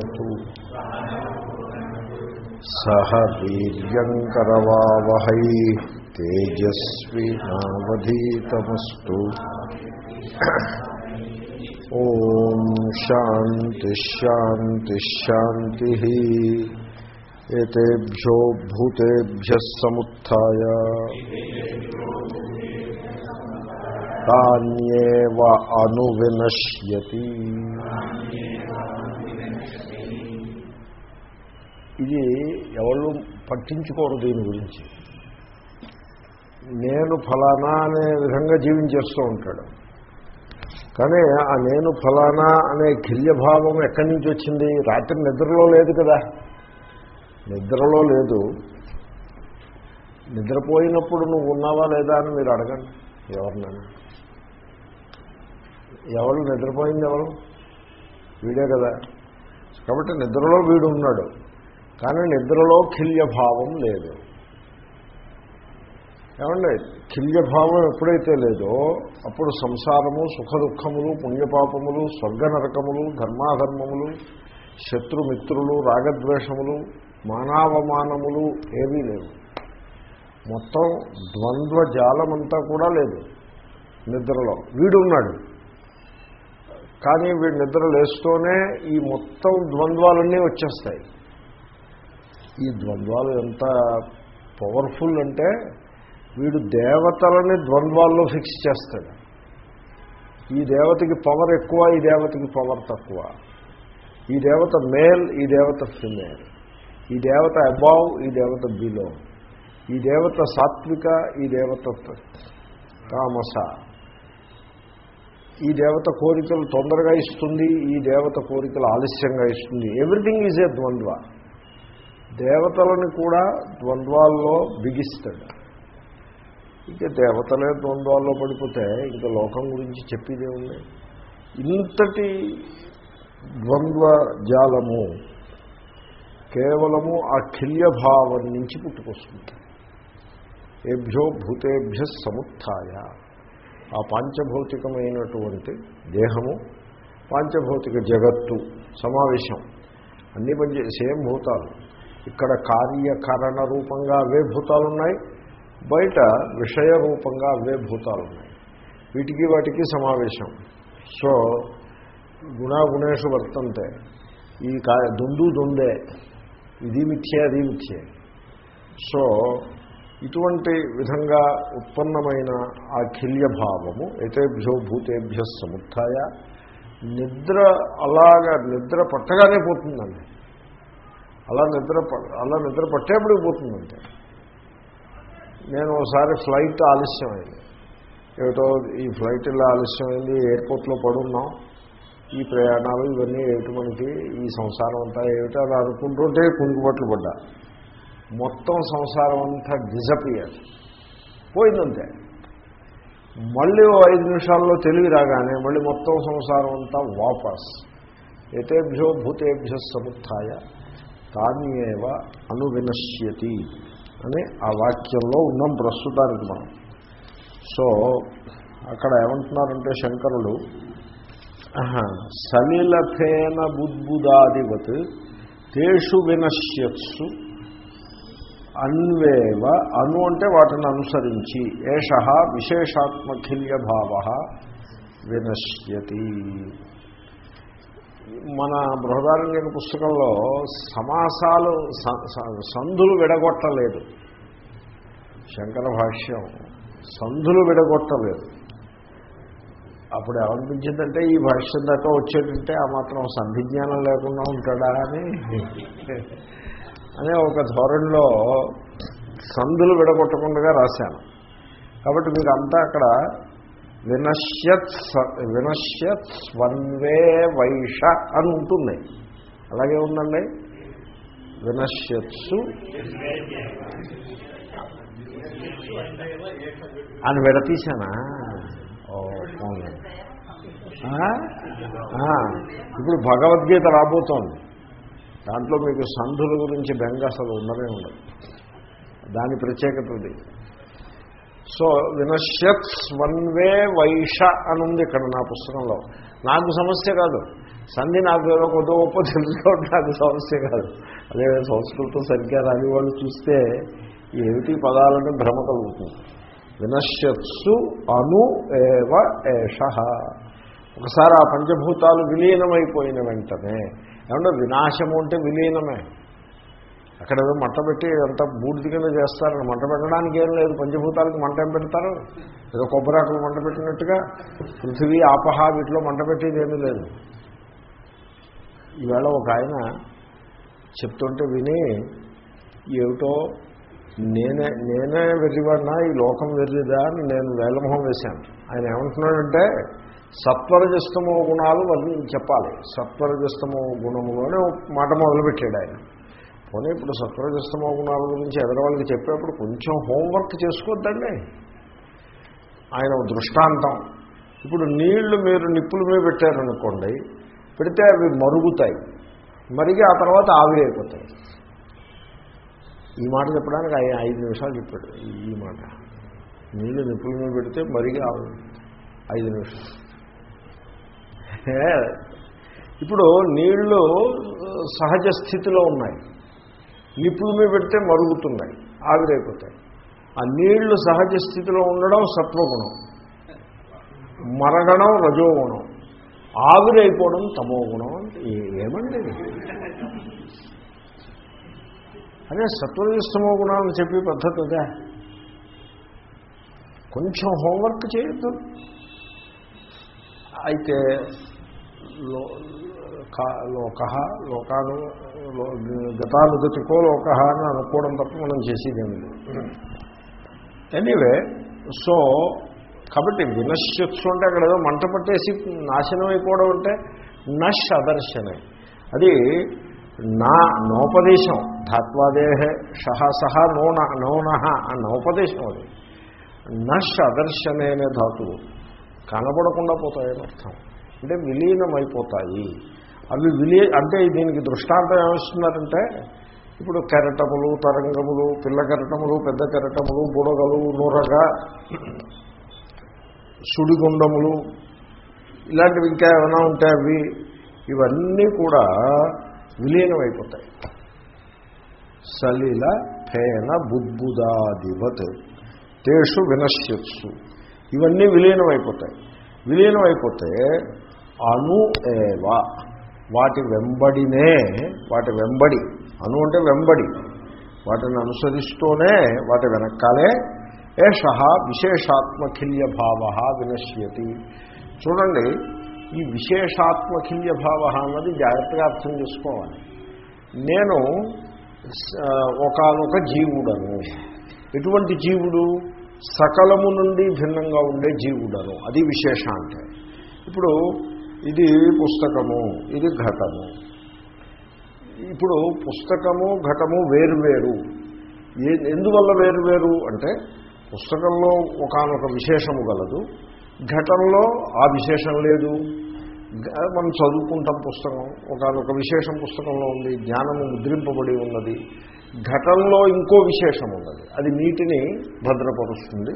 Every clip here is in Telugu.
భునక్తు సహ వీర్యంకరవావహై తేజస్వినావధీతమస్తు ఓం శాంతి శాంతి ఏతేభ్యో భూతేభ్య సముత్య తాన్యేవ అనువినశ్యతి. ఇది ఎవరు పట్టించుకోరు దీని గురించి. నేను ఫలానా అనే విధంగా జీవించేస్తూ ఉంటాడు. కానీ ఆ నేను ఫలానా అనే కిల్యభావం ఎక్కడి నుంచి వచ్చింది? రాత్రి నిద్రలో లేదు కదా. నిద్రలో లేదు. నిద్రపోయినప్పుడు నువ్వు ఉన్నావా లేదా అని మీరు అడగండి ఎవరినైనా. ఎవరు నిద్రపోయింది ఎవరు? వీడే కదా. కాబట్టి నిద్రలో వీడు ఉన్నాడు. కానీ నిద్రలో కిల్యభావం లేదు. ఏమండి? కిల్యభావం ఎప్పుడైతే లేదో అప్పుడు సంసారము సుఖ దుఃఖములు పుణ్యపాపములు స్వర్గ నరకములు ధర్మాధర్మములు శత్రుమిత్రులు రాగద్వేషములు మానావమానములు ఏవీ లేవు. మొత్తం ద్వంద్వ జాలమంతా కూడా లేదు నిద్రలో. వీడున్నాడు. కానీ వీడు నిద్ర లేస్తూనే ఈ మొత్తం ద్వంద్వాలన్నీ వచ్చేస్తాయి. ఈ ద్వంద్వాలు ఎంత పవర్ఫుల్ అంటే వీడు దేవతలని ద్వంద్వాల్లో ఫిక్స్ చేస్తాడు. ఈ దేవతకి పవర్ ఎక్కువ ఈ దేవతకి పవర్ తక్కువ. ఈ దేవత మేల్ ఈ దేవత ఫిమేల్ ఈ దేవత అబావ్ ఈ దేవత బిలో ఈ దేవత సాత్విక ఈ దేవత తామస. ఈ దేవత కోరికలు తొందరగా ఇస్తుంది ఈ దేవత కోరికలు ఆలస్యంగా ఇస్తుంది. ఎవ్రీథింగ్ ఈజ్ ఏ ద్వంద్వ. దేవతలను కూడా ద్వంద్వాల్లో బిగిస్తాడు. ఇక దేవతలే ద్వంద్వాల్లో పడిపోతే ఇంకా లోకం గురించి చెప్పేదే ఉంది ఇంతటి ద్వంద్వ జాలము కేవలము ఆ కిల్యభావం నుంచి పుట్టుకొస్తుంది. ఏభ్యో భూతేభ్య సముత్య ఆ పాంచభౌతికమైనటువంటి దేహము పాంచభౌతిక జగత్తు సమావేశం. అన్ని పనిచే సేమ్ భూతాలు. ఇక్కడ కార్యకరణ రూపంగా అవే భూతాలు ఉన్నాయి బయట విషయ రూపంగా అవే భూతాలు ఉన్నాయి వీటికి వాటికి సమావేశం. సో గుణాగుణేషు వర్తంతే. ఈ కా దుందు దుందే. ఇది మిథ్యే అది మిథ్యే. సో ఇటువంటి విధంగా ఉత్పన్నమైన ఆ కిల్యభావము ఏతేభ్యో భూతేభ్య సముత్య నిద్ర అలాగా నిద్ర పట్టగానే పోతుందండి. అలా నిద్ర అలా నిద్ర పట్టేప్పుడు పోతుందంటే నేను ఒకసారి ఫ్లైట్ ఆలస్యమైంది. ఏమిటో ఈ ఫ్లైట్ ఇలా ఆలస్యమైంది ఎయిర్పోర్ట్లో పడున్నాం. ఈ ప్రయాణాలు ఇవన్నీ ఏమిటి మనకి ఈ సంసారం అంతా ఏమిటో అది అనుకుంటుంటే కుంగుబట్లు పడ్డా. మొత్తం సంసారం అంతా డిజపియర్. పోయిందంతే. మళ్ళీ ఓ ఐదు నిమిషాల్లో తెలివి రాగానే మళ్ళీ మొత్తం సంసారం అంతా వాపస్. ఏతేభ్యో భూతేభ్య సముత్య తాన్యేవ అనువినశ్యతి అని ఆ వాక్యంలో ఉన్నాం ప్రస్తుతానికి మనం. సో అక్కడ ఏమంటున్నారంటే శంకరులు సలిలఫేన బుద్బుదాదివత్ తేషు వినశ్యత్సు అన్వేవ అను అంటే వాటిని అనుసరించి ఏష విశేషాత్మఖిల్య భావ వినశ్యతి. మన బృహదారంగిక పుస్తకంలో సమాసాలు సంధులు విడగొట్టలేదు. శంకర భాష్యం సంధులు విడగొట్టలేదు. అప్పుడు ఏమనిపించిందంటే ఈ భాష్యం దాకా వచ్చేటంటే ఆ మాత్రం సంధిజ్ఞానం లేకుండా ఉంటాడా అని. అనే ఒక ధోరణిలో సందులు విడగొట్టకుండా రాశాను. కాబట్టి మీకు అంతా అక్కడ వినశ్యత్ వినశ్యత్ స్వన్వే వైష అని ఉంటుంది. అలాగే ఉందండి. వినశ్యత్సు అని విడతీశానా ఇప్పుడు భగవద్గీత రాబోతోంది. దాంట్లో మీకు సంధుల గురించి బెంగ అసలు ఉండనే ఉండదు. దాని ప్రత్యేకత సో సో వినశ్యత్ స్వన్వే వైష అని ఉంది ఇక్కడ నా పుస్తకంలో. నాకు సమస్య కాదు. సంధి నాకు ఏదో కొద్ది గొప్ప తెలుసుకోవడం నాకు సమస్య కాదు. అదే సంస్కృతం సరిగ్గా రాని వాళ్ళు చూస్తే ఏమిటి పదాలని భ్రమ కలుగుతుంది. వినశ్యత్సు అను ఏవ ఏష. ఒకసారి ఆ పంచభూతాలు విలీనమైపోయిన వెంటనే ఏమంటే వినాశము అంటే విలీనమే. అక్కడ ఏదో మంట పెట్టి అంతా బూడిది కింద చేస్తారు. మంట పెట్టడానికి ఏం లేదు. పంచభూతాలకు మంట ఏం పెడతారు? ఏదో కొబ్బరాకులు మంట పెట్టినట్టుగా పృథివీ ఆపహ వీటిలో మంట పెట్టేది ఏమీ లేదు. ఈవేళ ఒక ఆయన చెప్తుంటే విని ఏమిటో నేనే నేనే వెర్రివాడినా? ఈ లోకం వెర్రిదా అని నేను వేలమొహం వేశాను. ఆయన ఏమంటున్నాడంటే సత్వరజస్తమో గుణాలు వాళ్ళు చెప్పాలి. సత్వరజస్తమో గుణములోనే ఒక మాట మొదలుపెట్టాడు ఆయన. పోనీ ఇప్పుడు సత్వరజస్తమో గుణాల గురించి ఎదరవాళ్ళకి చెప్పేప్పుడు కొంచెం హోంవర్క్ చేసుకోవద్దండి ఆయన దృష్టాంతం. ఇప్పుడు నీళ్ళు మీరు నిప్పుల మీద పెట్టారనుకోండి పెడితే అవి మరుగుతాయి. మరిగి ఆ తర్వాత ఆవిరైపోతాయి ఈ మాట చెప్పడానికి ఆయన ఐదు నిమిషాలు చెప్పాడు. ఈ మాట. నీళ్ళు నిప్పుల మీద పెడితే మరిగి ఆవిరి ఐదు నిమిషాలు. ఇప్పుడు నీళ్ళు సహజ స్థితిలో ఉన్నాయి. నిప్పుల మీద పెడితే మరుగుతున్నాయి ఆవిరైపోతాయి. ఆ నీళ్ళు సహజ స్థితిలో ఉండడం సత్వగుణం. మరగడం రజోగుణం. ఆవిరైపోవడం తమో గుణం అంటే ఏమండి అదే సత్వరజస్తమో గుణాలని చెప్పే పద్ధతి అదే. కొంచెం హోంవర్క్ చేయొద్దు. అయితే లో లోక లోకాను గతానుగతికో లోక అని అనుకోవడం తప్ప మనం చేసేదేమి లేదు. ఎనీవే సో కాబట్టి వినశ్యత్సు అంటే అక్కడ ఏదో మంట పట్టేసి నాశనం అయిపోవడం అంటే నష్ అదర్శనే. అది నా నోపదేశం. ధాత్వాదేహ షహ సహ నోన నోనహ నోపదేశం అది. నష్ అదర్శనే అనే ధాతువు. కనబడకుండా పోతాయని అర్థం. అంటే విలీనమైపోతాయి. అవి విలీ అంటే దీనికి దృష్టాంతం ఏమొస్తున్నారంటే ఇప్పుడు కెరటములు తరంగములు పిల్ల కెరటములు పెద్ద కెరటములు బుడగలు నూరగ సుడిగుండములు ఇలాంటివి ఇంకా ఏమైనా ఉంటే అవి ఇవన్నీ కూడా విలీనమైపోతాయి. సలిల ఫేన బుద్బుదాదివత్ తేషు వినశ్యత్సు. ఇవన్నీ విలీనమైపోతాయి. విలీనమైపోతే అను ఏవా. వాటి వెంబడినే వాటి వెంబడి అను అంటే వెంబడి వాటిని అనుసరిస్తూనే వాటి వెనకాలే ఏష విశేషాత్మఖిల్య భావ వినశ్యతి. చూడండి ఈ విశేషాత్మఖిల్య భావ అన్నది జాగ్రత్తగా అర్థం చేసుకోవాలి. నేను ఒకనొక జీవుడను. ఎటువంటి జీవుడు? సకలము నుండి భిన్నంగా ఉండే జీవుడను. అది విశేష అంటే. ఇప్పుడు ఇది పుస్తకము ఇది ఘటము. ఇప్పుడు పుస్తకము ఘటము వేరువేరు. ఏ ఎందువల్ల వేరువేరు? అంటే పుస్తకంలో ఒకనొక విశేషము గలదు. ఘటంలో ఆ విశేషం లేదు. మనం చదువుకుంటాం పుస్తకం. ఒకనొక విశేషం పుస్తకంలో ఉంది జ్ఞానము ముద్రింపబడి ఉన్నది. ఘటంలో ఇంకో విశేషం ఉన్నది. అది నీటిని భద్రపరుస్తుంది.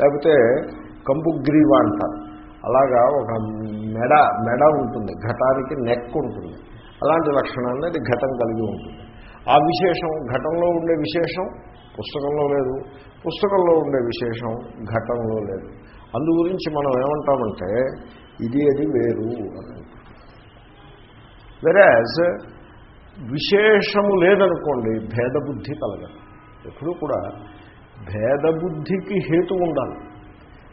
లేకపోతే కంపుగ్రీవ అంటారు. అలాగా ఒక మెడ మెడ ఉంటుంది ఘటానికి నెక్ ఉంటుంది. అలాంటి లక్షణాన్ని అది ఘటం కలిగి ఉంటుంది. ఆ విశేషం ఘటంలో ఉండే విశేషం పుస్తకంలో లేదు. పుస్తకంలో ఉండే విశేషం ఘటంలో లేదు. అందు గురించి మనం ఏమంటామంటే ఇది అది వేరు అని వెరాజ్ విశేషము లేదనుకోండి భేదబుద్ధి కలగదు. ఎప్పుడూ కూడా భేదబుద్ధికి హేతు ఉండాలి.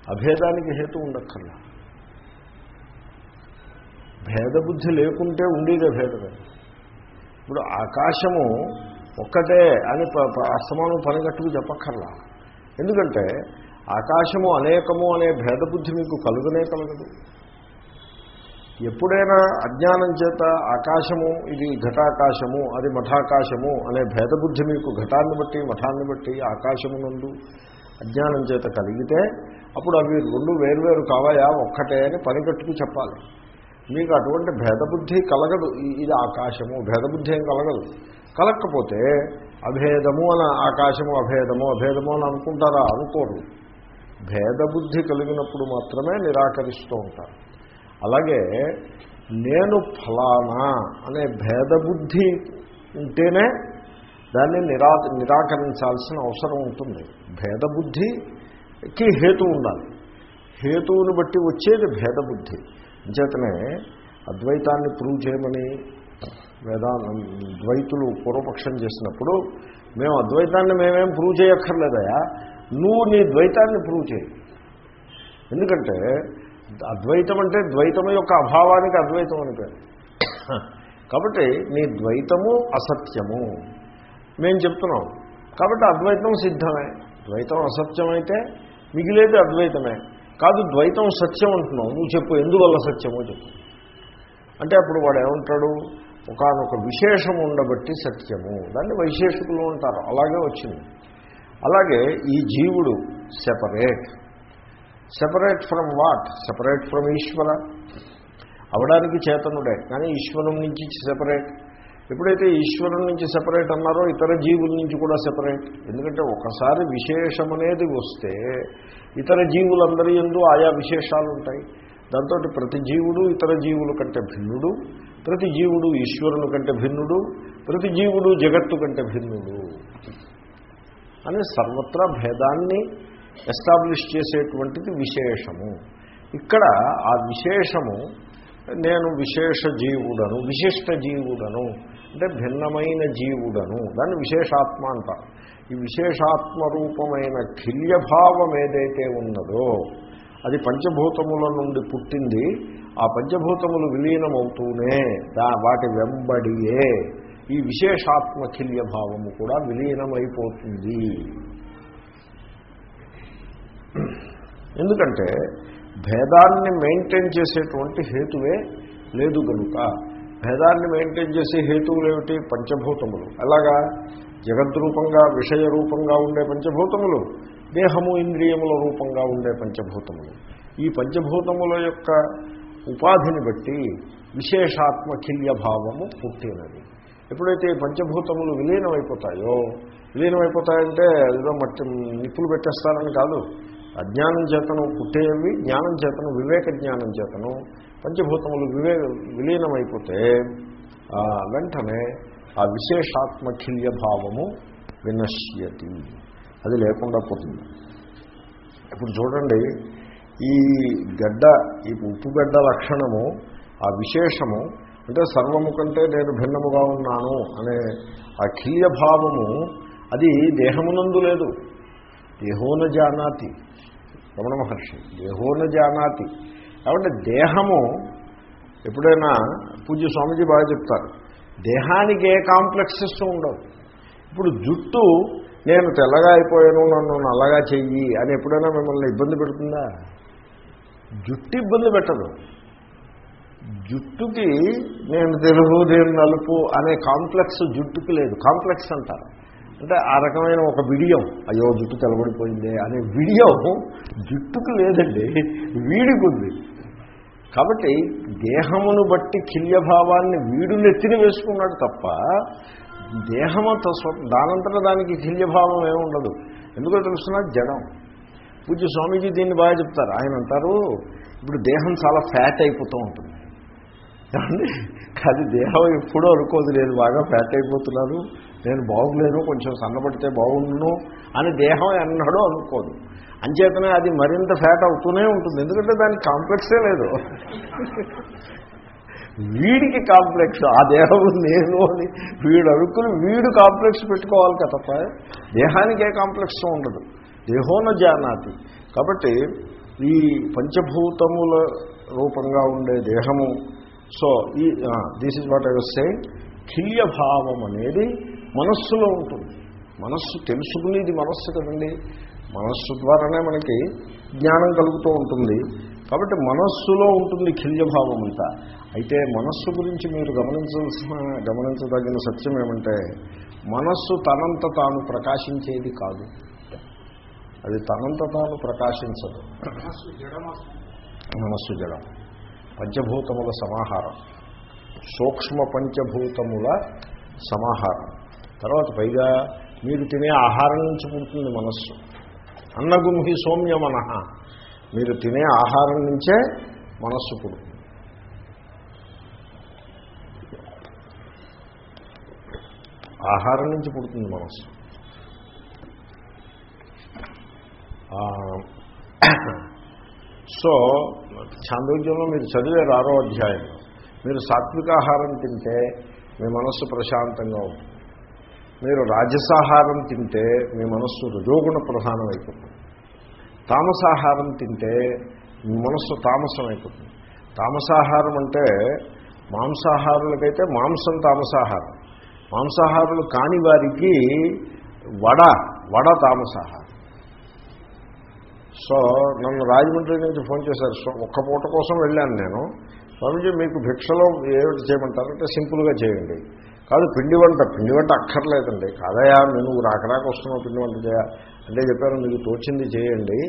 అభేదానికి హేతు ఉండక్కర్లా. భేదబుద్ధి లేకుంటే ఉండేదే భేదమే. ఇప్పుడు ఆకాశము ఒక్కటే అని ప- అస్తమానం పనిగట్టుకు చెప్పక్కర్లా. ఎందుకంటే ఆకాశము అనేకము అనే భేదబుద్ధి మీకు కలుగునే కలగదు. ఎప్పుడైనా అజ్ఞానం చేత ఆకాశము ఇది ఘటాకాశము అది మఠాకాశము అనే భేదబుద్ధి మీకు ఘటాన్ని బట్టి మఠాన్ని బట్టి ఆకాశము నందు అజ్ఞానం చేత కలిగితే అప్పుడు అవి రెండు వేరువేరు కావాయా? ఒక్కటే అని పనికట్టుకు చెప్పాలి. మీకు అటువంటి భేదబుద్ధి కలగదు. ఇది ఆకాశము భేదబుద్ధి ఏం కలగదు. కలగకపోతే అభేదము అని ఆకాశము అభేదము అభేదము అని అనుకుంటారా? అనుకోరు. భేదబుద్ధి కలిగినప్పుడు మాత్రమే నిరాకరిస్తూ ఉంటారు. అలాగే నేను ఫలానా అనే భేదబుద్ధి ఉంటేనే దాన్ని నిరా నిరాకరించాల్సిన అవసరం ఉంటుంది. భేదబుద్ధికి హేతు ఉండాలి. హేతువుని బట్టి వచ్చేది భేదబుద్ధి. అంచేతనే అద్వైతాన్ని ప్రూవ్ చేయమని వేదా ద్వైతులు పూర్వపక్షం చేసినప్పుడు మేము అద్వైతాన్ని మేమేం ప్రూవ్ చేయక్కర్లేదయా? నువ్వు నీ ద్వైతాన్ని ప్రూవ్ చేయి. ఎందుకంటే అద్వైతం అంటే ద్వైతం యొక్క అభావానికి అద్వైతం అని పేరు. కాబట్టి నీ ద్వైతము అసత్యము. మేము చెప్తున్నాం. కాబట్టి అద్వైతం సిద్ధమే. ద్వైతం అసత్యమైతే మిగిలేది అద్వైతమే. కాదు ద్వైతం సత్యం అంటున్నావు. నువ్వు చెప్పు ఎందువల్ల సత్యమో చెప్పు. అంటే అప్పుడు వాడు ఏమంటాడు? ఒకనొక విశేషం ఉండబట్టి సత్యము. దాన్ని వైశేషికులు ఉంటారు అలాగే వచ్చింది. అలాగే ఈ జీవుడు separate separate from what separate from ఈశ్వర. అవడానికి చేతనుడే. కానీ ఈశ్వరం నుంచి సెపరేట్ ఎప్పుడైతే ఈశ్వరం నుంచి సెపరేట్ అన్నారో ఇతర జీవుల నుంచి కూడా సెపరేట్ ఎందుకంటే ఒకసారి విశేషం అనేది వస్తే ఇతర జీవులందరి ఎందు ఆయా విశేషాలు ఉంటాయి దాంతో ప్రతి జీవుడు ఇతర జీవుల కంటే భిన్నుడు ప్రతి జీవుడు ఈశ్వరుని కంటే భిన్నుడు ప్రతి జీవుడు జగత్తు కంటే భిన్నుడు. అని సర్వత్రా భేదాన్ని ఎస్టాబ్లిష్ చేసేటువంటిది విశేషము. ఇక్కడ ఆ విశేషము నేను విశేష జీవుడను విశిష్ట జీవుడను అంటే భిన్నమైన జీవుడను దాన్ని విశేషాత్మ అంటారు. ఈ విశేషాత్మ రూపమైన కిల్యభావం ఏదైతే ఉన్నదో అది పంచభూతముల నుండి పుట్టింది. ఆ పంచభూతములు విలీనమవుతూనే దా వాటి వెంబడియే ఈ విశేషాత్మ భావము కూడా విలీనమైపోతుంది. ఎందుకంటే భేదాన్ని మెయింటైన్ చేసేటువంటి హేతువే లేదు కనుక భేదాన్ని మెయింటైన్ చేసే హేతువులు ఏమిటి? పంచభూతములు. అలాగా? జగద్రూపంగా విషయ రూపంగా ఉండే పంచభూతములు దేహము ఇంద్రియముల రూపంగా ఉండే పంచభూతములు. ఈ పంచభూతముల యొక్క ఉపాధిని బట్టి విశేషాత్మఖిల్య భావము పుట్టినది ఎప్పుడైతే ఈ పంచభూతములు విలీనమైపోతాయో విలీనమైపోతాయంటే ఏదో మట్టి నిప్పులు పెట్టేస్తారని కాదు. అజ్ఞానం చేతను పుట్టేవి జ్ఞానం చేతను వివేక జ్ఞానం చేతను పంచభూతములు వివే విలీనమైపోతే వెంటనే ఆ విశేషాత్మఖిల్య భావము వినశ్యతి. అది లేకుండా పోతుంది. ఇప్పుడు చూడండి ఈ గడ్డ ఈ ఉప్పుగడ్డ లక్షణము ఆ విశేషము అంటే సర్వము కంటే నేను భిన్నముగా ఉన్నాను అనే ఆ భావము అది దేహమునందు లేదు. దేహోన జానాతి. రమణ మహర్షి దేహోన జానాతి. కాబట్టి దేహము ఎప్పుడైనా పూజ్య స్వామిజీ బాగా చెప్తారు దేహానికి ఏ కాంప్లెక్సెస్ ఉండవు. ఇప్పుడు జుట్టు నేను తెల్లగా అయిపోయాను నన్ను నల్లగా చెయ్యి అని ఎప్పుడైనా మిమ్మల్ని ఇబ్బంది పెడుతుందా? జుట్టు ఇబ్బంది పెట్టదు. జుట్టుకి నేను తెలుగు నేను నలుపు అనే కాంప్లెక్స్ జుట్టుకి లేదు. కాంప్లెక్స్ అంటారు. అంటే ఆ రకమైన ఒక విడియం అయ్యో జుట్టు తెలబడిపోయిందే అనే విడియం జుట్టుకు లేదండి వీడికుంది. కాబట్టి దేహమును బట్టి కిల్యభావాన్ని వీడు నెత్తిని వేసుకున్నాడు తప్ప దేహమంత దానంతట దానికి కిల్యభావం ఏముండదు ఎందుకో తెలుస్తున్నా జడం. పూజ్య స్వామీజీ దీన్ని బాగా చెప్తారు. ఆయన అంటారు ఇప్పుడు దేహం చాలా ఫ్యాట్ అయిపోతూ ఉంటుంది. కానీ అది దేహం ఎప్పుడూ అనుకోదు లేదు బాగా ఫ్యాట్ అయిపోతున్నాను నేను బాగులేను కొంచెం సన్నబడితే బాగుండును అని దేహం ఎన్నడూ అనుకోదు. అంచేతనే అది మరింత ఫ్యాట్ అవుతూనే ఉంటుంది. ఎందుకంటే దానికి కాంప్లెక్సే లేదు. వీడికి కాంప్లెక్స్ ఆ దేహం నేను అని వీడు అడుక్కుని వీడు కాంప్లెక్స్ పెట్టుకోవాలి కదా తప్ప దేహానికి ఏ కాంప్లెక్స్ ఉండదు. దేహోన జానాతి కాబట్టి ఈ పంచభూతముల రూపంగా ఉండే దేహము సో ఈ this is what I was saying కిల్యభావం అనేది మనస్సులో ఉంటుంది. మనస్సు తెలుసుకునేది మనస్సు కదండి. మనస్సు ద్వారానే మనకి జ్ఞానం కలుగుతూ ఉంటుంది. కాబట్టి మనస్సులో ఉంటుంది కిల్యభావం అంతా. అయితే మనస్సు గురించి మీరు గమనించాల్సిన గమనించదగిన సత్యం ఏమంటే మనస్సు తనంత తాను ప్రకాశించేది కాదు. అది తనంత తాను ప్రకాశించదు. మనస్సు జడం పంచభూతముల సమాహారం. సూక్ష్మ పంచభూతముల సమాహారం. తర్వాత పైగా మీరు తినే ఆహారం నుంచి పుడుతుంది మనస్సు. అన్నగుంహి సౌమ్య మనహ మీరు తినే ఆహారం నుంచే మనస్సు పుడుతుంది. ఆహారం నుంచి పుడుతుంది మనస్సు. సో చాంద్రోగ్యంలో మీరు చదివారు ఆరో అధ్యాయంలో మీరు సాత్వికాహారం తింటే మీ మనస్సు ప్రశాంతంగా ఉంటుంది. మీరు రాజసాహారం తింటే మీ మనస్సు రజోగుణ ప్రధానం అయిపోతుంది తామసాహారం తింటే మీ మనస్సు తామసం అయిపోతుంది తామసాహారం అంటే మాంసాహారులకైతే మాంసం తామసాహారం. మాంసాహారులు కాని వారికి వడ వడ తామసాహారం. సో నన్ను రాజమండ్రి నుంచి ఫోన్ చేశారు. సో ఒక్క పూట కోసం వెళ్ళాను నేను. స్వామీజీ మీకు భిక్షలో ఏమిటి చేయమంటారంటే సింపుల్గా చేయండి. కాదు పిండి వంట. పిండి వంట అక్కర్లేదండి. కాదయా నేను రాకరాక వస్తున్నావు పిండి వంట చేయ. అంటే చెప్పారు మీకు తోచింది చేయండి.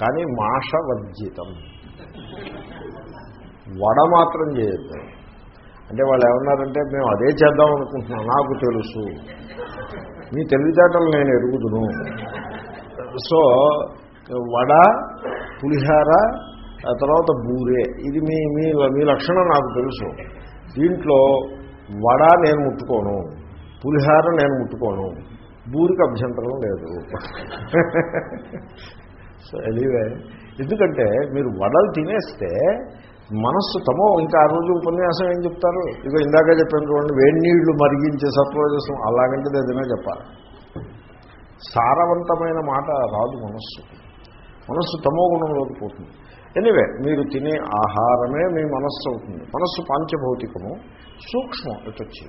కానీ మాష వర్జితం వడ మాత్రం చేయొద్దు. అంటే వాళ్ళు ఏమన్నారంటే మేము అదే చేద్దాం అనుకుంటున్నాం. నాకు తెలుసు. మీ తెలివితేటలు నేను ఎరుగుదును. సో వడ పులిహార ఆ తర్వాత బూరే. ఇది మీ మీ మీ లక్షణం నాకు తెలుసు. దీంట్లో వడ నేను ముట్టుకోను పులిహార నేను ముట్టుకోను బూరికి అభ్యంతరం లేదు. సో ఎనీవే ఎందుకంటే మీరు వడలు తినేస్తే మనస్సు తమో ఇంకా ఆ రోజు ఉపన్యాసం ఏం చెప్తారు? ఇక ఇందాక చెప్పాను చూడండి వేడి నీళ్ళు మరిగించే సత్వరజసం అలాగంటే ఏదైనా చెప్పాలి. సారవంతమైన మాట రాదు మనస్సు మనస్సు తమో గుణంలోకి పోతుంది. ఎనివే మీరు తినే ఆహారమే మీ మనస్సు అవుతుంది. మనస్సు పాంచభౌతికము సూక్ష్మం ఎటొచ్చి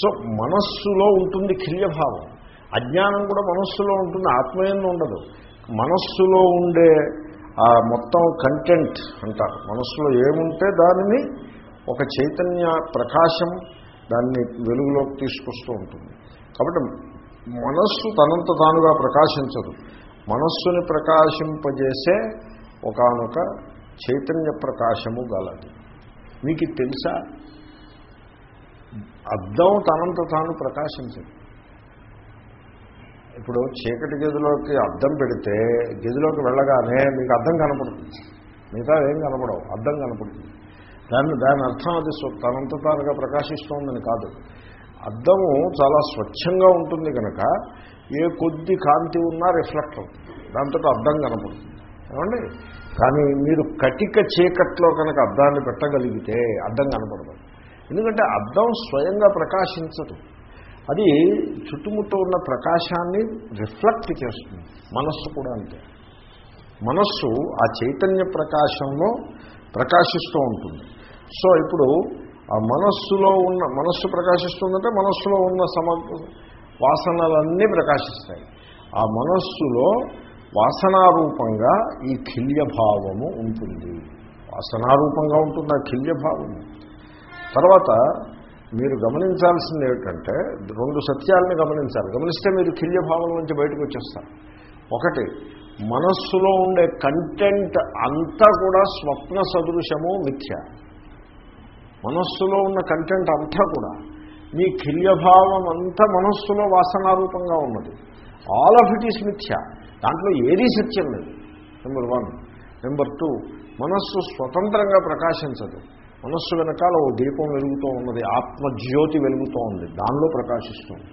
సో మనస్సులో ఉంటుంది క్రియభావం. అజ్ఞానం కూడా మనస్సులో ఉంటుంది ఆత్మయంలో ఉండదు. మనస్సులో ఉండే ఆ మొత్తం కంటెంట్ అంటారు. మనస్సులో ఏముంటే దానిని ఒక చైతన్య ప్రకాశం దాన్ని వెలుగులోకి తీసుకొస్తూ ఉంటుంది. కాబట్టి మనస్సు తనంత తానుగా ప్రకాశించదు. మనస్సుని ప్రకాశింపజేసే ఒకనొక చైతన్య ప్రకాశము గలది. మీకు తెలుసా? అద్దం తనంత తాను ప్రకాశించదు. ఇప్పుడు చీకటి గదిలోకి అద్దం పెడితే గదిలోకి వెళ్ళగానే మీకు అద్దం కనపడుతుంది. మిగతా ఏం కనపడవు అద్దం కనపడుతుంది. దాన్ని దాని అర్థం అది తనంత తానుగా ప్రకాశిస్తోందని కాదు. అద్దము చాలా స్వచ్ఛంగా ఉంటుంది కనుక ఏ కొద్ది కాంతి ఉన్నా రిఫ్లెక్ట్ అవుతుంది. దాంతో అద్దం కనపడుతుంది. ఏమండి? కానీ మీరు కటిక చీకట్లో కనుక అద్దాన్ని పెట్టగలిగితే అర్థం కనపడదు. ఎందుకంటే అద్దం స్వయంగా ప్రకాశించదు. అది చుట్టుముట్టు ఉన్న ప్రకాశాన్ని రిఫ్లెక్ట్ చేస్తుంది. మనస్సు కూడా అంతే. మనస్సు ఆ చైతన్య ప్రకాశంలో ప్రకాశిస్తూ ఉంటుంది. సో ఇప్పుడు ఆ మనస్సులో ఉన్న మనస్సు ప్రకాశిస్తుందంటే మనస్సులో ఉన్న సమ వాసనలన్నీ ప్రకాశిస్తాయి. ఆ మనస్సులో వాసనారూపంగా ఈ కిల్యభావము ఉంటుంది. వాసనారూపంగా ఉంటుంది ఆ కిల్యభావము తర్వాత మీరు గమనించాల్సింది ఏమిటంటే రెండు సత్యాలని గమనించాలి. గమనిస్తే మీరు కిల్యభావం నుంచి బయటకు వచ్చేస్తారు. ఒకటి మనస్సులో ఉండే కంటెంట్ అంతా కూడా స్వప్న సదృశము మిథ్య. మనస్సులో ఉన్న కంటెంట్ అంతా కూడా మీ కిల్యభావం అంతా మనస్సులో వాసనారూపంగా ఉన్నది. ఆల్ ఆఫ్ ఇట్ ఈస్ మిథ్య. దాంట్లో ఏదీ సత్యం లేదు. నెంబర్ వన్ నెంబర్ టూ మనస్సు స్వతంత్రంగా ప్రకాశించదు. మనస్సు వెనకాల ఓ దీపం వెలుగుతూ ఉన్నది. ఆత్మజ్యోతి వెలుగుతూ ఉంది దానిలో ప్రకాశిస్తుంది.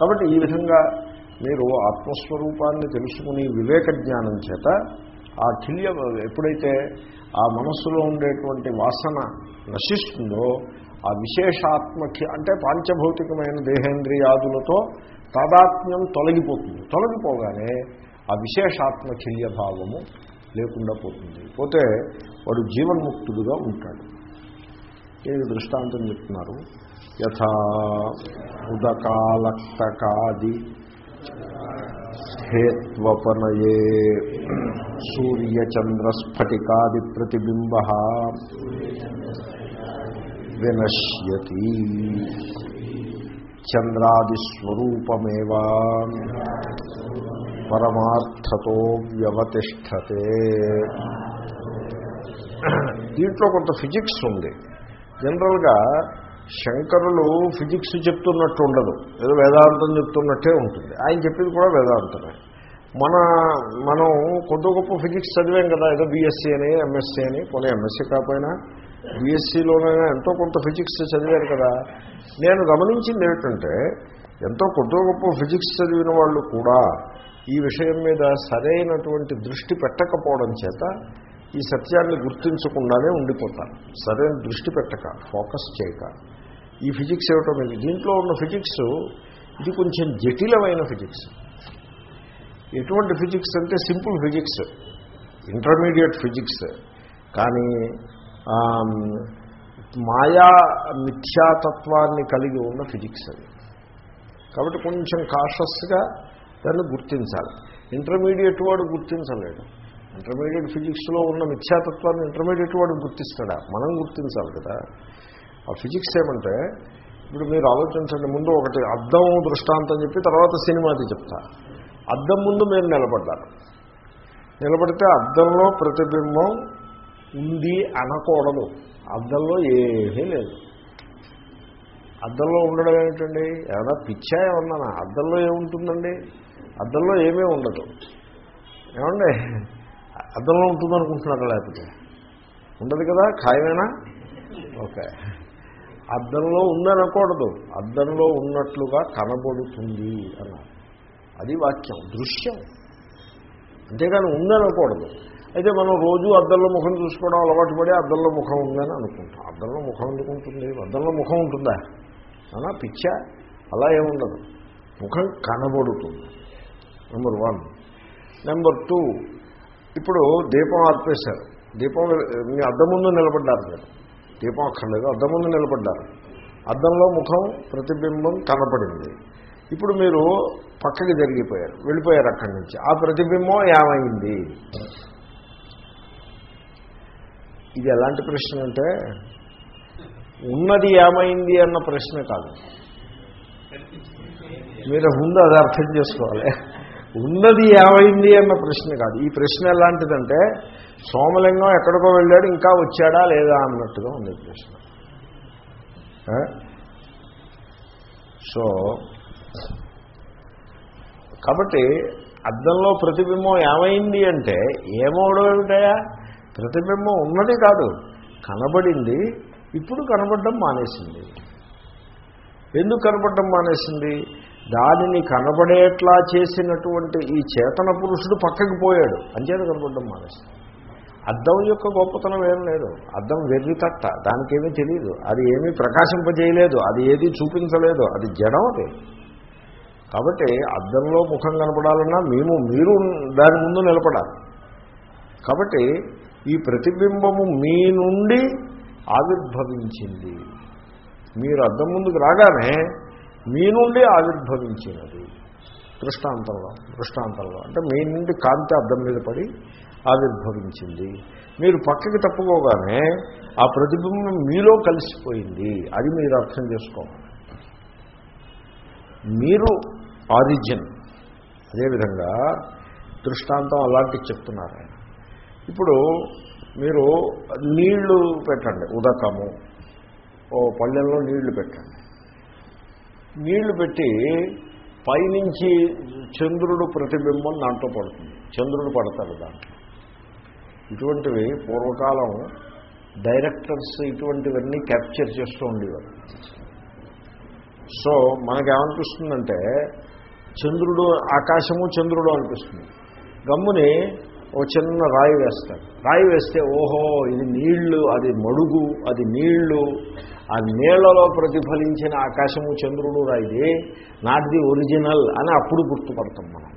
కాబట్టి ఈ విధంగా మీరు ఆత్మస్వరూపాన్ని తెలుసుకుని వివేక జ్ఞానం చేత ఆ కిల్య ఎప్పుడైతే ఆ మనస్సులో ఉండేటువంటి వాసన నశిస్తుందో ఆ విశేషాత్మకి అంటే పాంచభౌతికమైన దేహేంద్రియాదులతో తాదాత్మ్యం తొలగిపోతుంది. తొలగిపోగానే ఆ విశేషాత్మకిల్య భావము లేకుండా పోతుంది. పోతే వాడు జీవన్ముక్తుడుగా ఉంటాడు. దీనికి దృష్టాంతం చెప్తున్నారు? యథా ఉదకాలక్తకాది హేత్వపనయే సూర్యచంద్రస్ఫటికాది ప్రతిబింబ వినశ్యతి చంద్రాదిస్వరూపమేవ పరమార్థతో వ్యవతిష్టతే దీంట్లో కొంత ఫిజిక్స్ ఉంది. జనరల్గా శంకరులు ఫిజిక్స్ చెప్తున్నట్టు ఉండదు. ఏదో వేదాంతం చెప్తున్నట్టే ఉంటుంది. ఆయన చెప్పింది కూడా వేదాంతమే. మన మనం కొద్ది గొప్ప ఫిజిక్స్ చదివాం కదా ఏదో బీఎస్సీ అని ఎంఎస్సీ అని పోనీ ఎంఎస్సీ కాకపోయినా బీఎస్సీలోనైనా ఎంతో కొంత ఫిజిక్స్ చదివారు కదా. నేను గమనించింది ఏమిటంటే ఎంతో కొద్ది గొప్ప ఫిజిక్స్ చదివిన వాళ్ళు కూడా ఈ విషయం మీద సరైనటువంటి దృష్టి పెట్టకపోవడం చేత ఈ సత్యాన్ని గుర్తించకుండానే ఉండిపోతారు. సరైన దృష్టి పెట్టక ఫోకస్ చేయక. ఈ ఫిజిక్స్ ఏమిటో మీకు దీంట్లో ఉన్న ఫిజిక్స్ ఇది కొంచెం జటిలమైన ఫిజిక్స్. ఎటువంటి ఫిజిక్స్ అంటే సింపుల్ ఫిజిక్స్ ఇంటర్మీడియట్ ఫిజిక్స్. కానీ మాయా మిథ్యాతత్వాన్ని కలిగి ఉన్న ఫిజిక్స్ అది. కాబట్టి కొంచెం కాషస్గా దాన్ని గుర్తించాలి. ఇంటర్మీడియట్ వాడు గుర్తించలేడు. ఇంటర్మీడియట్ ఫిజిక్స్లో ఉన్న మిథ్యాతత్వాన్ని ఇంటర్మీడియట్ వాడు గుర్తిస్తాడా? మనం గుర్తించాలి కదా. ఆ ఫిజిక్స్ ఏమంటే ఇప్పుడు మీరు ఆలోచించండి ముందు ఒకటి అద్దం దృష్టాంతం చెప్పి తర్వాత సినిమాది చెప్తా. అద్దం ముందు మీరు నిలబడ్డారు నిలబడితే అద్దంలో ప్రతిబింబం ఉంది అనకూడదు. అద్దంలో ఏమీ లేదు. అద్దంలో ఉండడం ఏమిటండి? ఏమైనా పిచ్చా ఏమన్నా? అద్దంలో ఏముంటుందండి? అద్దంలో ఏమీ ఉండదు. ఏమండి? అద్దంలో ఉంటుందనుకుంటున్నారా లేకపోతే? ఉండదు కదా? ఖాయమేనా? ఓకే. అద్దంలో ఉందనకూడదు. అద్దంలో ఉన్నట్లుగా కనబడుతుంది అన్నారు. అది వాక్యం. దృశ్యం. అంతేగాని ఉందనకూడదు. అయితే మనం రోజు అద్దంలో ముఖం చూసుకోవడం అలవాటు పడి అద్దంలో ముఖం ఉందని అనుకుంటాం. అద్దంలో ముఖం ఎందుకు ఉంటుంది? అద్దంలో ముఖం ఉంటుందా? అనా పిచ్చ? అలా ఏముండదు. ముఖం కనబడుతుంది. నెంబర్ వన్ నెంబర్ టూ ఇప్పుడు దీపం ఆర్పేశారు. దీపం మీ అద్దం ముందు నిలబడ్డారు మీరు. దీపం అక్కర్లేదు. అద్దం ముందు నిలబడ్డారు. అద్దంలో ముఖం ప్రతిబింబం కనపడింది. ఇప్పుడు మీరు పక్కకి జరిగిపోయారు. వెళ్ళిపోయారు అక్కడి నుంచి. ఆ ప్రతిబింబం ఏమైంది? ఇది ఎలాంటి ప్రశ్న అంటే ఉన్నది ఏమైంది అన్న ప్రశ్న కాదు. మీరు ముందు అది అర్థం చేసుకోవాలి. ఉన్నది ఏమైంది అన్న ప్రశ్న కాదు. ఈ ప్రశ్న ఎలాంటిదంటే సోమలింగం ఎక్కడికో వెళ్ళాడు ఇంకా వచ్చాడా లేదా అన్నట్టుగా ఉంది ప్రశ్న. సో కాబట్టి అద్దంలో ప్రతిబింబం ఏమైంది అంటే ఏమవడం ఏమిటయా ప్రతిబింబం ఉన్నది కాదు. కనబడింది. ఇప్పుడు కనబడడం మానేసింది. ఎందుకు కనబడడం మానేసింది? దానిని కనబడేట్లా చేసినటువంటి ఈ చేతన పురుషుడు పక్కకి పోయాడు. అంచేత కనబడడం మానేసింది. అద్దం యొక్క గొప్పతనం ఏం లేదు. అద్దం వెర్రి తట్ట. దానికేమీ తెలియదు అది ఏమీ ప్రకాశింపజేయలేదు. అది ఏది చూపించలేదు. అది జడం అది. కాబట్టి అద్దంలో ముఖం కనపడాలన్నా మేము మీరు దాని ముందు నిలబడాలి. కాబట్టి ఈ ప్రతిబింబము మీ నుండి ఆవిర్భవించింది. మీరు అద్దం ముందుకు రాగానే మీ నుండి ఆవిర్భవించినది. దృష్టాంతంలో దృష్టాంతంలో. అంటే మీ నుండి కాంతి అద్దం మీద పడి ఆవిర్భవించింది. మీరు పక్కకి తప్పుకోగానే ఆ ప్రతిబింబం మీలో కలిసిపోయింది. అది మీరు అర్థం చేసుకోవాలి. మీరు ఆరిజిన్. అదేవిధంగా దృష్టాంతం అలాంటివి చెప్తున్నారు ఆయన. ఇప్పుడు మీరు నీళ్ళు పెట్టండి ఉదకము. ఓ పళ్ళెంలో నీళ్ళు పెట్టండి. నీళ్ళు పెట్టి పైనుంచి చంద్రుడు ప్రతిబింబం దాంట్లో పడుతుంది. చంద్రుడు పడతాడు దాంట్లో. ఇటువంటివి పూర్వకాలం డైరెక్టర్స్ ఇటువంటివన్నీ క్యాప్చర్ చేస్తూ ఉండేవారు. సో మనకేమనిపిస్తుందంటే చంద్రుడు ఆకాశము చంద్రుడు అనిపిస్తుంది. గమ్ముని ఓ చిన్న రాయి వేస్తాడు రాయి వేస్తే ఓహో ఇది నీళ్ళు అది మడుగు అది నీళ్ళు. ఆ నీళ్ళలో ప్రతిఫలించిన ఆకాశము చంద్రుడు రాయిది నాట్ ది ఒరిజినల్ అని అప్పుడు గుర్తుపడతాం మనం.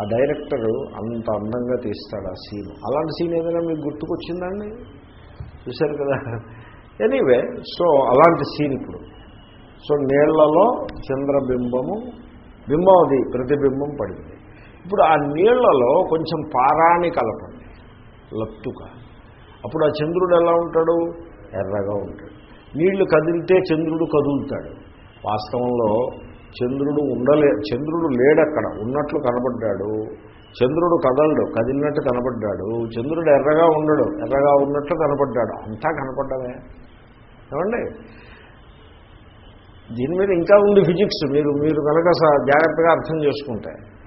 ఆ డైరెక్టర్ అంత అందంగా తీస్తాడు ఆ సీన్. అలాంటి సీన్ ఏదైనా మీకు గుర్తుకొచ్చిందండి? చూశారు కదా? ఎనీవే సో అలాంటి సీన్ ఇప్పుడు. సో నీళ్ళలో చంద్రబింబము బింబం అది ప్రతిబింబం పడింది. ఇప్పుడు ఆ నీళ్ళలో కొంచెం పారాని కలపండి. లత్తుగా అప్పుడు ఆ చంద్రుడు ఎలా ఉంటాడు? ఎర్రగా ఉంటాడు. నీళ్ళు కదిలితే చంద్రుడు కదులుతాడు. వాస్తవంలో చంద్రుడు ఉండలే చంద్రుడు లేడక్కడ ఉన్నట్లు కనబడ్డాడు. చంద్రుడు కదలడు కదిలినట్టు కనబడ్డాడు. చంద్రుడు ఎర్రగా ఉండడు ఎర్రగా ఉన్నట్లు కనబడ్డాడు. అంతా కనపడ్డమే. ఏమండి? దీని మీద ఇంకా ఉంది ఫిజిక్స్. మీరు మీరు కనుక స- జాగ్రత్తగా అర్థం చేసుకుంటే.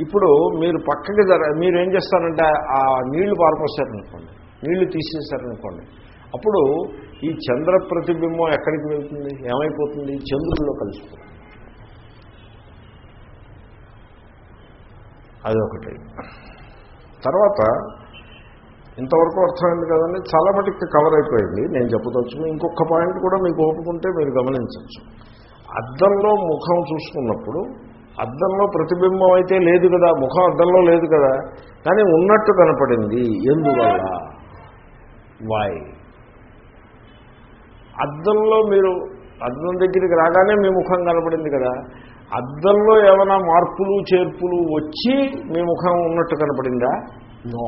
ఇప్పుడు మీరు పక్కకి జర ఏం చేస్తారంటే ఆ నీళ్ళు పారిపోసారనుకోండి. నీళ్ళు తీసేశారనుకోండి అప్పుడు ఈ చంద్ర ప్రతిబింబం ఎక్కడికి వెళ్తుంది? ఏమైపోతుంది? చంద్రుల్లో కలిసిపోతుంది. అదొకటి. తర్వాత ఇంతవరకు అర్థమైంది కదండి చాలా మటుకు కవర్ అయిపోయింది. నేను చెప్పదలుచుకుని ఇంకొక పాయింట్ కూడా మీకు ఒప్పుకుంటే మీరు గమనించవచ్చు. అద్దంలో ముఖం చూసుకున్నప్పుడు అద్దంలో ప్రతిబింబం అయితే లేదు కదా ముఖం అద్దంలో లేదు కదా కానీ ఉన్నట్టు కనపడింది. ఎందువల్ల? వై అద్దంలో మీరు అద్దం దగ్గరికి రాగానే మీ ముఖం కనపడింది కదా అద్దంలో ఏమైనా మార్పులు చేర్పులు వచ్చి మీ ముఖం ఉన్నట్టు కనపడిందా? నో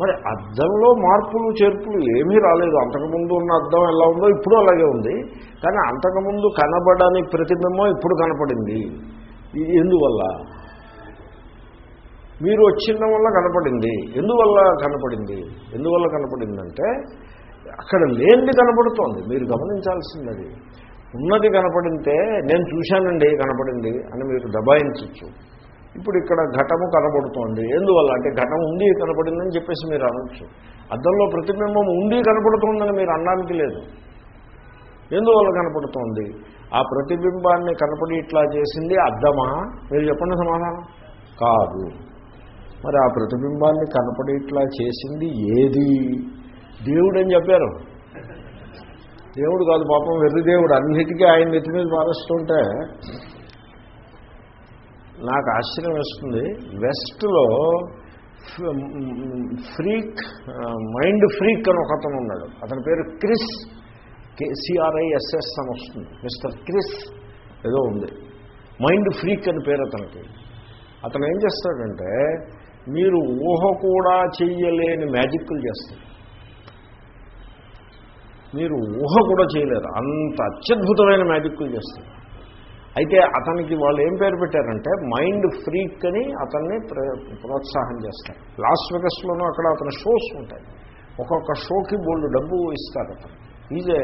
మరి అద్దంలో మార్పులు చేర్పులు ఏమీ రాలేదు. అంతకుముందు ఉన్న అద్దం ఎలా ఉందో ఇప్పుడు అలాగే ఉంది. కానీ అంతకుముందు కనబడని ప్రతిబింబం ఇప్పుడు కనపడింది. ఇది ఎందువల్ల? మీరు వచ్చిన వల్ల కనపడింది. ఎందువల్ల కనపడింది? ఎందువల్ల కనపడిందంటే అక్కడ లేనిది కనపడుతోంది. మీరు గమనించాల్సింది ఉన్నది కనపడితే నేను చూశానండి కనపడింది అని మీరు దబాయించవచ్చు ఇప్పుడు ఇక్కడ ఘటము కనపడుతోంది ఎందువల్ల? అంటే ఘటం ఉంది కనపడిందని చెప్పేసి మీరు అనొచ్చు. అద్దంలో ప్రతిబింబం ఉంది కనపడుతోందని మీరు అనడానికి లేదు. ఎందువల్ల కనపడుతోంది ఆ ప్రతిబింబాన్ని కనపడి ఇట్లా చేసింది అద్దమా? మీరు చెప్పండి సమాధానం. కాదు. మరి ఆ ప్రతిబింబాన్ని కనపడి ఇట్లా చేసింది ఏది? దేవుడు అని చెప్పారు. దేవుడు కాదు పాపం వెర్రి దేవుడు. అన్నిటికీ ఆయన నెత్తి మీద పారేస్తుంటే నాకు ఆశ్చర్యం వేస్తుంది. వెస్ట్లో ఫ్రీక్ మైండ్ ఫ్రీక్ అని ఒక అతను ఉన్నాడు. అతని పేరు క్రిస్ సిఆర్ఐఎస్ఎస్ అని వస్తుంది. మిస్టర్ క్రిస్ ఏదో ఉంది. మైండ్ ఫ్రీక్ అని పేరు అతనికి. అతను ఏం చేస్తాడంటే మీరు ఊహ కూడా చెయ్యలేని మ్యాజిక్లు చేస్తారు మీరు ఊహ కూడా చేయలేరు. అంత అత్యద్భుతమైన మ్యాజిక్లు చేస్తారు అయితే అతనికి వాళ్ళు ఏం పేరు పెట్టారంటే మైండ్ ఫ్రీక్ అని అతన్ని ప్రోత్సాహం చేస్తారు. లాస్ వెగస్లోనూ అక్కడ అతని షోస్ ఉంటాయి. ఒక్కొక్క షోకి బోల్డ్ డబ్బు ఇస్తారు అతను. Is a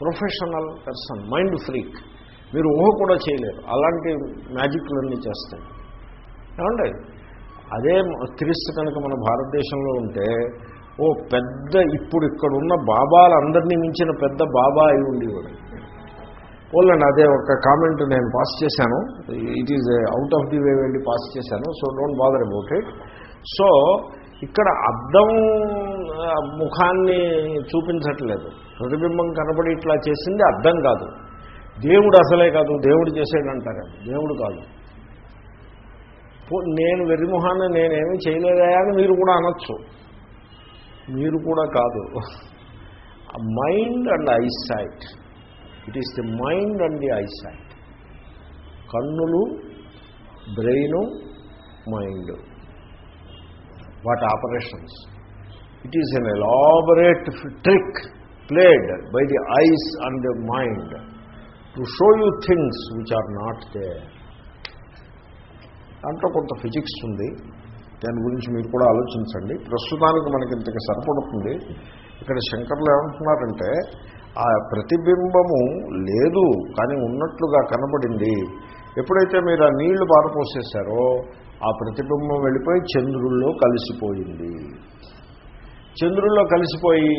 professional person mind freak. మీరు ఊహ కూడా చేయలేరు. అలాంటి మ్యాజిక్లన్నీ చేస్తాయి ఏమండి? అదే క్రీస్తు కనుక మన భారతదేశంలో ఉంటే ఓ పెద్ద ఇప్పుడు ఇక్కడున్న బాబాలందరినీ మించిన పెద్ద బాబా అయి ఉండేవాడు. పోలండి అదే ఒక కామెంట్ నేను పాస్ చేశాను. It is out of the way వెళ్ళి పాస్ చేశాను so don't bother about it so ఇక్కడ అద్దం ముఖాన్ని చూపించట్లేదు. ప్రతిబింబం కనబడి ఇట్లా చేసింది అద్దం కాదు. దేవుడు అసలే కాదు దేవుడు చేసేడంటారు దేవుడు కాదు. నేను వెర్రిమొహాన్ని నేనేమి చేయలేదా అని మీరు కూడా అనొచ్చు. మీరు కూడా కాదు. Mind and eyesight it is the mind and the eyesight కన్నులు brain mind. What operations? It is an elaborate trick played by the eyes and the mind to show you things which are not they దాంట్లో కొంత ఫిజిక్స్ ఉంది. దాని గురించి మీరు కూడా ఆలోచించండి. ప్రస్తుతానికి మనకి ఇంతకు సరిపడుతుంది. ఇక్కడ శంకర్లు ఏమంటున్నారంటే ఆ ప్రతిబింబము లేదు కానీ ఉన్నట్లుగా కనబడింది. ఎప్పుడైతే మీరు ఆ నీళ్ళు పారపోసేశారో ఆ ప్రతిబింబం వెళ్ళిపోయి చంద్రుల్లో కలిసిపోయింది. చంద్రుల్లో కలిసిపోయి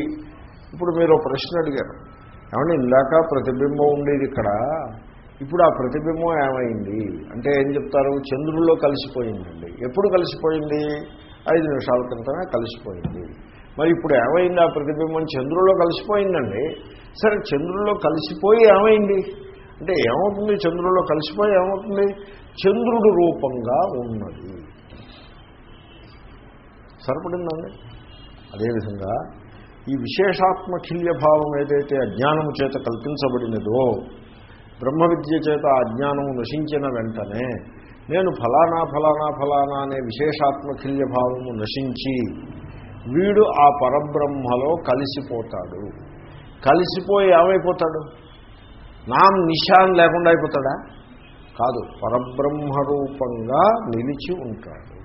ఇప్పుడు మీరు ప్రశ్న అడిగారు. ఏమంటే ఇందాక ప్రతిబింబం ఉండేది ఇక్కడ ఇప్పుడు ఆ ప్రతిబింబం ఏమైంది? అంటే ఏం చెప్తారు? చంద్రుల్లో కలిసిపోయిందండి. ఎప్పుడు కలిసిపోయింది? ఐదు నిమిషాల క్రితమే కలిసిపోయింది. మరి ఇప్పుడు ఏమైంది? ఆ ప్రతిబింబం చంద్రుల్లో కలిసిపోయిందండి. సరే చంద్రుల్లో కలిసిపోయి ఏమైంది? అంటే ఏమవుతుంది? చంద్రుల్లో కలిసిపోయి ఏమవుతుంది? చంద్రుడు రూపంగా ఉన్నది. సరిపడిందండి అదేవిధంగా ఈ విశేషాత్మఖిల్య భావం ఏదైతే అజ్ఞానము చేత కల్పించబడినదో బ్రహ్మ విద్య చేత అజ్ఞానము నశించిన వెంటనే నేను ఫలానా ఫలానా ఫలానా అనే విశేషాత్మఖిల్య భావము నశించి వీడు ఆ పరబ్రహ్మలో కలిసిపోతాడు. కలిసిపోయి ఏమైపోతాడు? నాం నిశాన్ లేకుండా అయిపోతాడా? కాదు పరబ్రహ్మ రూపంగా నిలిచి ఉంటాడు.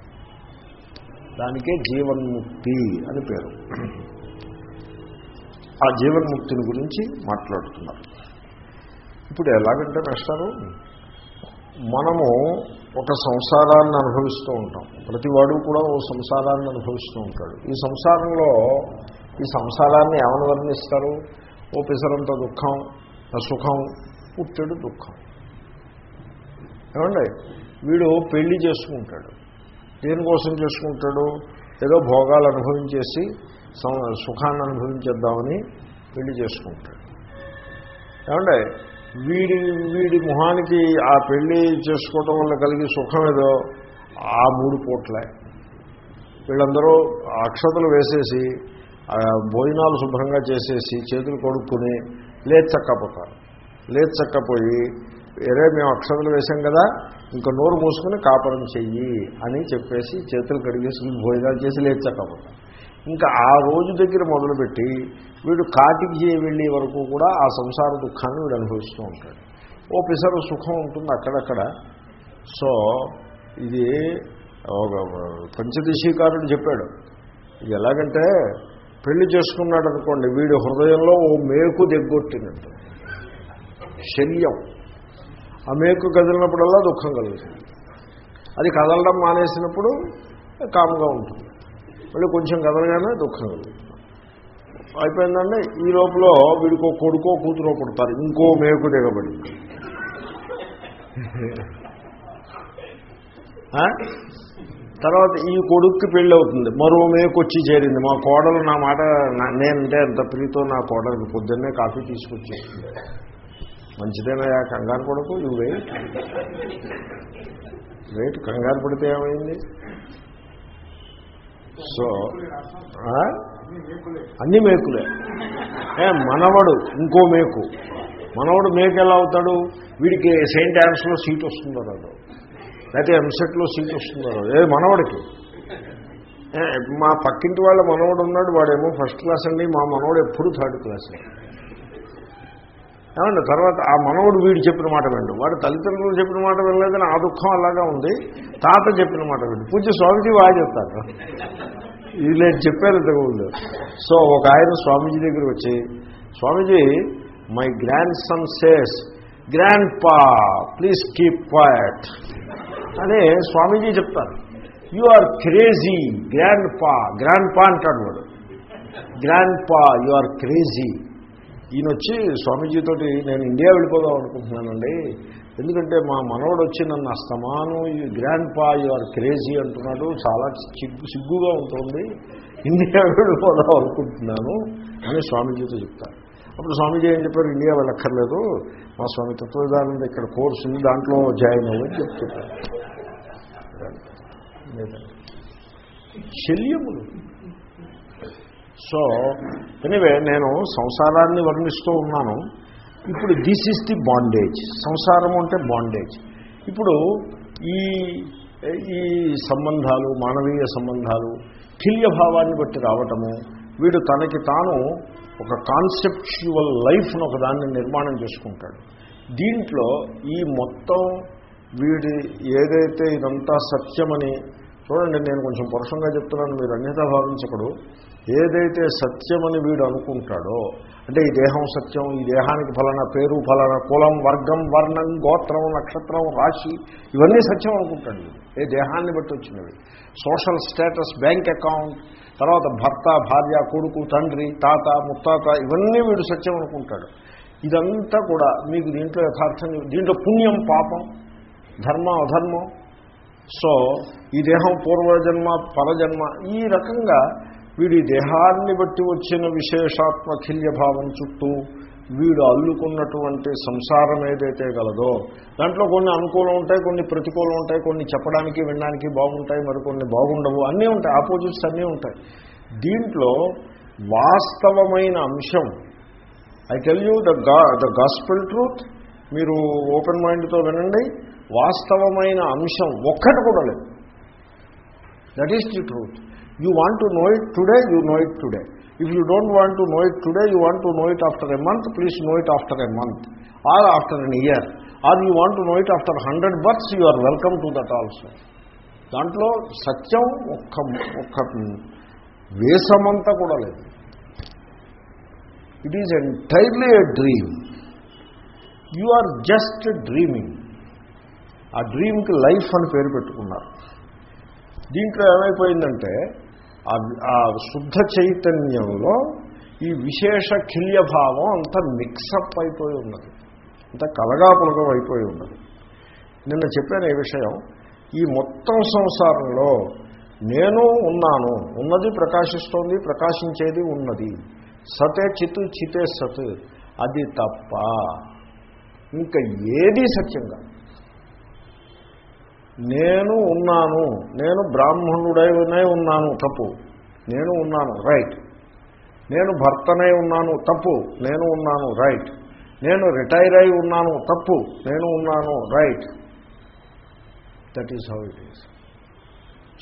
దానికే జీవన్ముక్తి అని పేరు. ఆ జీవన్ముక్తిని గురించి మాట్లాడుతున్నారు. ఇప్పుడు ఎలాగంటే మేస్టారు మనము ఒక సంసారాన్ని అనుభవిస్తూ ఉంటాం. ప్రతివాడు కూడా ఓ సంసారాన్ని అనుభవిస్తూ ఉంటాడు. ఈ సంసారంలో ఈ సంసారాన్ని ఏమని వర్ణిస్తారు? ఓ పిసరంత దుఃఖం సుఖం పుట్టడు దుఃఖం. ఏమండి? వీడు పెళ్ళి చేసుకుంటాడు. దేనికోసం చేసుకుంటాడు? ఏదో భోగాలు అనుభవించేసి సుఖాన్ని అనుభవించేద్దామని పెళ్ళి చేసుకుంటాడు. ఏమండి? వీడి వీడి మొహానికి ఆ పెళ్ళి చేసుకోవటం వల్ల కలిగే సుఖం ఏదో ఆ మూడు పూట్లే. వీళ్ళందరూ అక్షతలు వేసేసి భోజనాలు శుభ్రంగా చేసేసి చేతులు కొడుక్కుని లేచక్కపోతారు లేచక్కపోయి వేరే మేము అక్షతలు వేసాం కదా ఇంకా నోరు మూసుకుని కాపరం చెయ్యి అని చెప్పేసి చేతులు కడిగేసుకుని భోజనాలు చేసి లేచక్కపోతారు ఇంకా ఆ రోజు దగ్గర మొదలుపెట్టి వీడు కాటికి వెళ్ళే వరకు కూడా ఆ సంసార దుఃఖాన్ని వీడు అనుభవిస్తూ ఉంటాడు. ఓ పిసరు సుఖం ఉంటుంది అక్కడక్కడ. సో ఇది ఒక పంచదశీకారుడు చెప్పాడు. ఇది ఎలాగంటే పెళ్ళి చేసుకున్నాడు అనుకోండి వీడి హృదయంలో ఓ మేకు దిగ్గొట్టినట్టు. శల్యం. ఆ మేకు కదిలినప్పుడల్లా దుఃఖం కలుగుతుంది. అది కదలడం మానేసినప్పుడు కామ్గా ఉంటుంది. మళ్ళీ కొంచెం కదలగానే దుఃఖం కలుగుతుంది అయిపోయిందండి ఈ లోపల వీడికో కొడుకో కూతురో పుడతారు. ఇంకో మేకు దిగబడింది తర్వాత ఈ కొడుక్కి పెళ్ళి అవుతుంది. మరో మేకు వచ్చి చేరింది. మా కోడలు నా మాట నేనంటే ఎంత ప్రీతో నా కోడలికి పొద్దున్నే కాఫీ తీసుకొచ్చేస్తుంది మంచిదేనయా కంగారు కొడుకు ఇవి వెయిట్. వెయిట్ కంగారు పడితే ఏమైంది? సో అన్ని మేకులే. ఏ మనవడు ఇంకో మేకు. మనవడు మేకు ఎలా అవుతాడు? వీడికి సెయింట్ యాన్స్లో సీట్ వస్తుందో రాదు లేకపోతే ఎంసెట్లో సీట్ వస్తుందో రాదు ఏ మనవడికి? మా పక్కింటి వాళ్ళ మనవడు ఉన్నాడు వాడేమో ఫస్ట్ క్లాస్ అండి. మా మనవడు ఎప్పుడు థర్డ్ క్లాస్ ఏమండి తర్వాత ఆ మనవడు వీడు చెప్పిన మాట విండు వాడు తల్లిదండ్రులు చెప్పిన మాట వినలేదని ఆ దుఃఖం అలాగా ఉంది. తాత చెప్పిన మాట విండు పూజ స్వామిజీ బాగా చెప్తారు. ఇది నేను చెప్పాను ఇంతకుముందు సో ఒక ఆయన స్వామీజీ దగ్గర వచ్చి Swamiji my grandson says grandpa please keep quiet అని స్వామీజీ చెప్తారు. You are crazy grandpa grandpa అంటాడు వాడు. గ్రాండ్ పా యు ఆర్ క్రేజీ ఈయన వచ్చి స్వామీజీతోటి నేను ఇండియా వెళ్ళిపోదాం అనుకుంటున్నానండి. ఎందుకంటే మా మనవడు వచ్చి నన్ను అస్తమాను గ్రాండ్ పా యు ఆర్ క్రేజీ అంటున్నాడు. చాలా సిగ్గు సిగ్గుగా ఉంటుంది. ఇండియా వెళ్ళిపోదాం అనుకుంటున్నాను అని స్వామీజీతో చెప్తాను అప్పుడు స్వామీజీ ఏం చెప్పారు? ఇండియా వెళ్ళక్కర్లేదు. మా స్వామి తత్వవిధానం ఇక్కడ కోర్సు ఉంది దాంట్లో జాయిన్ అవ్వని చెప్తున్నారు శల్యములు సో ఎనివే నేను సంసారాన్ని వర్ణిస్తూ ఉన్నాను. ఇప్పుడు దిస్ ఈజ్ ది బాండేజ్ సంసారం అంటే బాండేజ్ ఇప్పుడు ఈ ఈ సంబంధాలు మానవీయ సంబంధాలు కిల్య భావాన్ని బట్టి రావటము వీడు తనకి తాను ఒక కాన్సెప్చువల్ లైఫ్ను ఒక దాన్ని నిర్మాణం చేసుకుంటాడు. దీంట్లో ఈ మొత్తం వీడి ఏదైతే ఇదంతా సత్యమని చూడండి నేను కొంచెం పరుషంగా చెప్తున్నాను మీరు అన్యత భావించకూడదు. ఏదైతే సత్యమని వీడు అనుకుంటాడో అంటే ఈ దేహం సత్యం ఈ దేహానికి ఫలానా పేరు ఫలానా కులం వర్గం వర్ణం గోత్రం నక్షత్రం రాశి ఇవన్నీ సత్యం అనుకుంటాడు వీడు. ఏ దేహాన్ని బట్టి వచ్చినవి? సోషల్ స్టేటస్ బ్యాంక్ అకౌంట్ తర్వాత భర్త భార్య కొడుకు తండ్రి తాత ముత్తాత ఇవన్నీ వీడు సత్యం అనుకుంటాడు. ఇదంతా కూడా మీకు దీంట్లో యథార్థం దీంట్లో పుణ్యం పాపం ధర్మ అధర్మం. సో ఈ దేహం పూర్వజన్మ పరజన్మ ఈ రకంగా వీడి దేహాన్ని బట్టి వచ్చిన విశేషాత్మఖిల్య భావం చుట్టూ వీడు అల్లుకున్నటువంటి సంసారం ఏదైతే గలదో దాంట్లో కొన్ని అనుకూలం ఉంటాయి కొన్ని ప్రతికూలం ఉంటాయి కొన్ని చెప్పడానికి వినడానికి బాగుంటాయి మరికొన్ని బాగుండవు అన్నీ ఉంటాయి ఆపోజిట్స్ అన్నీ ఉంటాయి. దీంట్లో వాస్తవమైన అంశం I tell you the go the gospel truth మీరు ఓపెన్ మైండ్తో వినండి వాస్తవమైన అంశం ఒక్కటి కూడా లేదు. That is the truth you want to know it today you know it today if you don't want to know it today you want to know it after a month please know it after a month or after an year or you want to know it after hundred births you are welcome to that also దాంట్లో సత్యం ఒక్క ఒక్క వేసమంతా కూడా లేదు. It is entirely a dream you are just dreaming ఆ డ్రీమ్కి లైఫ్ అని పేరు పెట్టుకున్నారు. దీంట్లో ఏమైపోయిందంటే ఆ- శుద్ధ చైతన్యంలో ఈ విశేష కిల్యభావం అంతా మిక్సప్ అయిపోయి ఉన్నది. అంత కలగాపులగం అయిపోయి ఉన్నది. నిన్న చెప్పాను ఈ విషయం. ఈ మొత్తం సంసారంలో నేను ఉన్నాను ఉన్నది ప్రకాశిస్తోంది ప్రకాశించేది ఉన్నది. సతే చిత్ చితే సత్ అది తప్ప. ఇంకా ఏది సత్యంగా నేను ఉన్నాను నేను బ్రాహ్మణుడైనే ఉన్నాను తప్పు. నేను ఉన్నాను రైట్ నేను భర్తనై ఉన్నాను తప్పు. నేను ఉన్నాను రైట్ నేను రిటైర్ అయి ఉన్నాను తప్పు. నేను ఉన్నాను right that is how it is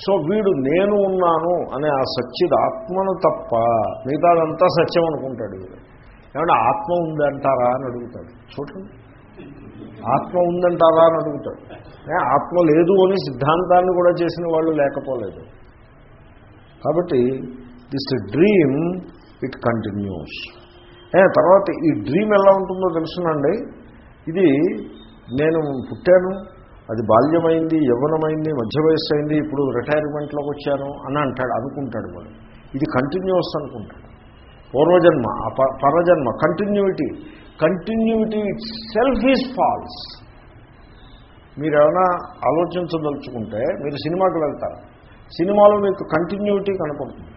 so వీడు నేను ఉన్నాను అనే ఆ సచ్చిద్ ఆత్మను తప్ప మిగతాదంతా సత్యం అనుకుంటాడు వీడు. ఏమన్నా ఆత్మ ఉందంటారా అని అడుగుతాడు. చూడండి. ఆత్మ ఉందంటారా అని అడుగుతాడు. ఆత్మ లేదు అని సిద్ధాంతాన్ని కూడా చేసిన వాళ్ళు లేకపోలేదు. కాబట్టి దిస్ డ్రీమ్ ఇట్ కంటిన్యూస్. తర్వాత ఈ డ్రీమ్ ఎలా ఉంటుందో తెలుసునండి. ఇది నేను పుట్టాను అది బాల్యమైంది యవ్వనమైంది మధ్య వయస్సు అయింది ఇప్పుడు రిటైర్మెంట్లోకి వచ్చాను అని అంటాడు అనుకుంటాడు వాడు. ఇది కంటిన్యూస్ అనుకుంటాడు. పూర్వజన్మ పరజన్మ continuity continuity itself is false మీరు ఏమైనా ఆలోచించదలుచుకుంటే మీరు సినిమాకి వెళ్తారు. సినిమాలో మీకు కంటిన్యూటీ కనపడుతుంది.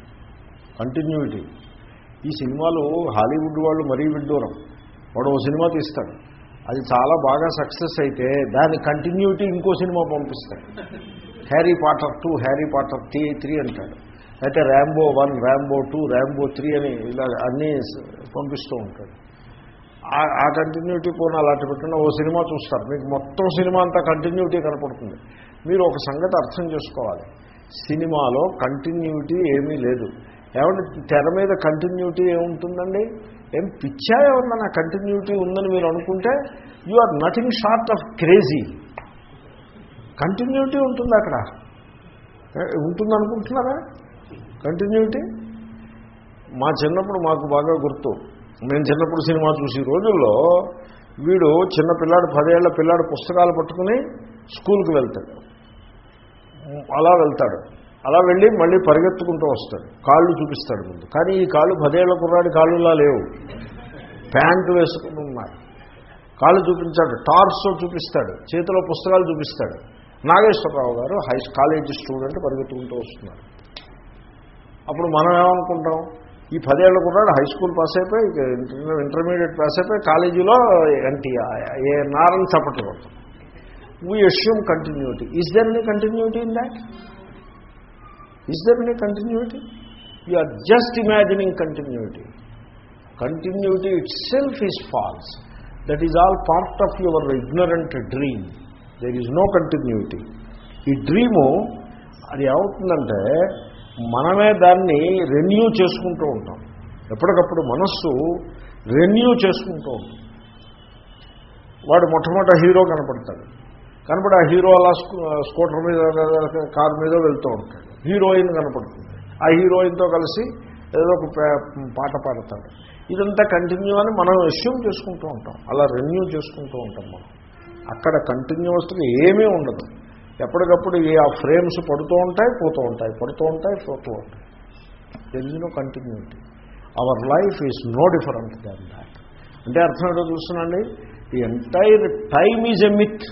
కంటిన్యూటీ ఈ సినిమాలు హాలీవుడ్ వాళ్ళు మరీ విడ్డూరం. వాడు ఓ సినిమా తీస్తాడు. అది చాలా బాగా సక్సెస్ అయితే దాని కంటిన్యూటీ ఇంకో సినిమా పంపిస్తాడు. Harry Potter two Harry Potter three three అంటాడు. అయితే Rambo one Rambo two Rambo three అని ఇలా అన్నీ పంపిస్తూ ఉంటాడు. ఆ- ఆ కంటిన్యూటీ పోనీ అలాంటి పెట్టిన ఓ సినిమా చూస్తారు. మీకు మొత్తం సినిమా అంతా కంటిన్యూటీ కనపడుతుంది. మీరు ఒక సంగతి అర్థం చేసుకోవాలి. సినిమాలో కంటిన్యూటీ ఏమీ లేదు. ఏమంటే తెర మీద కంటిన్యూటీ ఏముంటుందండి? ఏం పిచ్చా ఏమన్నా కంటిన్యూటీ ఉందని మీరు అనుకుంటే you are nothing short of crazy continuity ఉంటుంది అక్కడ? ఉంటుందనుకుంటున్నారా? కంటిన్యూటీ మా చిన్నప్పుడు మాకు బాగా గుర్తు. మేము చిన్నప్పుడు సినిమా చూసి రోజుల్లో వీడు చిన్న పిల్లాడు పదేళ్ళ పిల్లాడు పుస్తకాలు పట్టుకుని స్కూల్కి వెళ్తాడు. అలా వెళ్తాడు. అలా వెళ్ళి మళ్ళీ పరిగెత్తుకుంటూ వస్తాడు. కాళ్ళు చూపిస్తాడు ముందు. కానీ ఈ కాళ్ళు పదేళ్ళ కుర్రాడి కాళ్ళులా లేవు. ప్యాంటు వేసుకుని ఉన్నాడు కాళ్ళు చూపించాడు. టార్స్ చూపిస్తాడు. చేతిలో పుస్తకాలు చూపిస్తాడు. నాగేశ్వరరావు గారు హై కాలేజీ స్టూడెంట్ పరిగెత్తుకుంటూ వస్తున్నారు. అప్పుడు మనం ఏమనుకుంటాం? ఈ పదేళ్ళ కుర్రాడు హై స్కూల్ పాస్ అయిపోయి ఇంటర్మీడియట్ పాస్ అయిపోయి కాలేజీలో ఎన్టీఆర్ ఏ నారని చప్పట్లు కొడతాం. We assume continuity is there any continuity in that is there any continuity you are just imagining continuity continuity itself is false that is all part of your ignorant dream there is no continuity ఈ డ్రీము అది ఏమవుతుందంటే మనమే దాన్ని రెన్యూ చేసుకుంటూ ఉంటాం. ఎప్పటికప్పుడు మనస్సు రెన్యూ చేసుకుంటూ ఉంటాం వాడు మొట్టమొదట హీరో కనపడతాడు. కనపడి ఆ హీరో అలా స్కూటర్ మీద కారు మీద వెళ్తూ ఉంటాడు. హీరోయిన్ కనపడుతుంది. ఆ హీరోయిన్తో కలిసి ఏదో ఒక పాట పాడతాడు. ఇదంతా కంటిన్యూ అని మనం అస్యూమ్ చేసుకుంటూ ఉంటాం. అలా రెన్యూ చేసుకుంటూ ఉంటాం మనం. అక్కడ కంటిన్యూస్గా ఏమీ ఉండదు. ఎప్పటికప్పుడు ఈ ఆ ఫ్రేమ్స్ పడుతూ ఉంటాయి పోతూ ఉంటాయి పడుతూ ఉంటాయి పోతూ ఉంటాయి. There continuity our life is no different than that అంటే అర్థం ఏంటో చూస్తున్నాండి? The entire time is a myth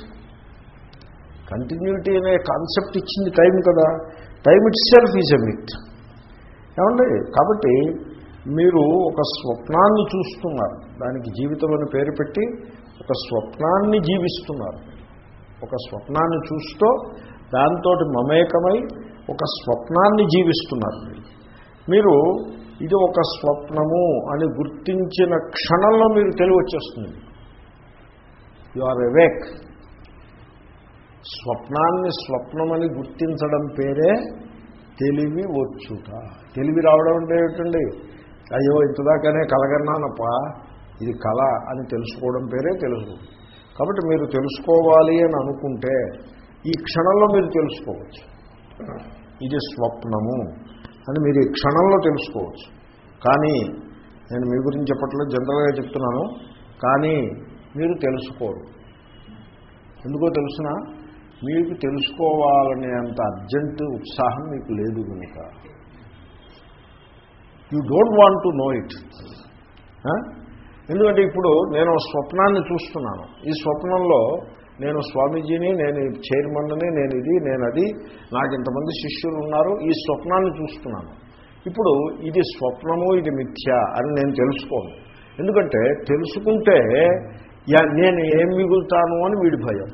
continuity అనే కాన్సెప్ట్ ఇచ్చింది టైం కదా. Time itself is a myth ఏమండి? కాబట్టి మీరు ఒక స్వప్నాన్ని చూస్తున్నారు. దానికి జీవితం అని పేరు పెట్టి ఒక స్వప్నాన్ని జీవిస్తున్నారు. ఒక స్వప్నాన్ని చూస్తూ దాంతో మమేకమై ఒక స్వప్నాన్ని జీవిస్తున్నారు మీరు. ఇది ఒక స్వప్నము అని గుర్తించిన క్షణంలో మీరు తెలివి వచ్చేస్తుంది. యు ఆర్ ఎవేక్ స్వప్నాన్ని స్వప్నమని గుర్తించడం పేరే తెలివి వచ్చుట. తెలివి రావడం అంటే ఏమిటండి? అయ్యో ఇంతదాకానే కలగన్నానప్ప ఇది కళ అని తెలుసుకోవడం పేరే తెలుసు. కాబట్టి మీరు తెలుసుకోవాలి అని అనుకుంటే ఈ క్షణంలో మీరు తెలుసుకోవచ్చు. ఇది స్వప్నము అని మీరు ఈ క్షణంలో తెలుసుకోవచ్చు. కానీ నేను మీ గురించి చెప్పట్లేదు జనరల్గా చెప్తున్నాను. కానీ మీరు తెలుసుకోరు. ఎందుకో తెలుసిన? మీకు తెలుసుకోవాలనే అంత అర్జెంట్ ఉత్సాహం మీకు లేదు కనుక. You don't want to know it ఎందుకంటే ఇప్పుడు నేను స్వప్నాన్ని చూస్తున్నాను. ఈ స్వప్నంలో నేను స్వామీజీని నేను చైర్మన్ని నేను ఇది నేను అది నాకు ఇంతమంది శిష్యులు ఉన్నారు ఈ స్వప్నాన్ని చూస్తున్నాను. ఇప్పుడు ఇది స్వప్నము ఇది మిథ్య అని నేను తెలుసుకోను. ఎందుకంటే తెలుసుకుంటే నేను ఏం మిగులుతాను అని వీడి భయం.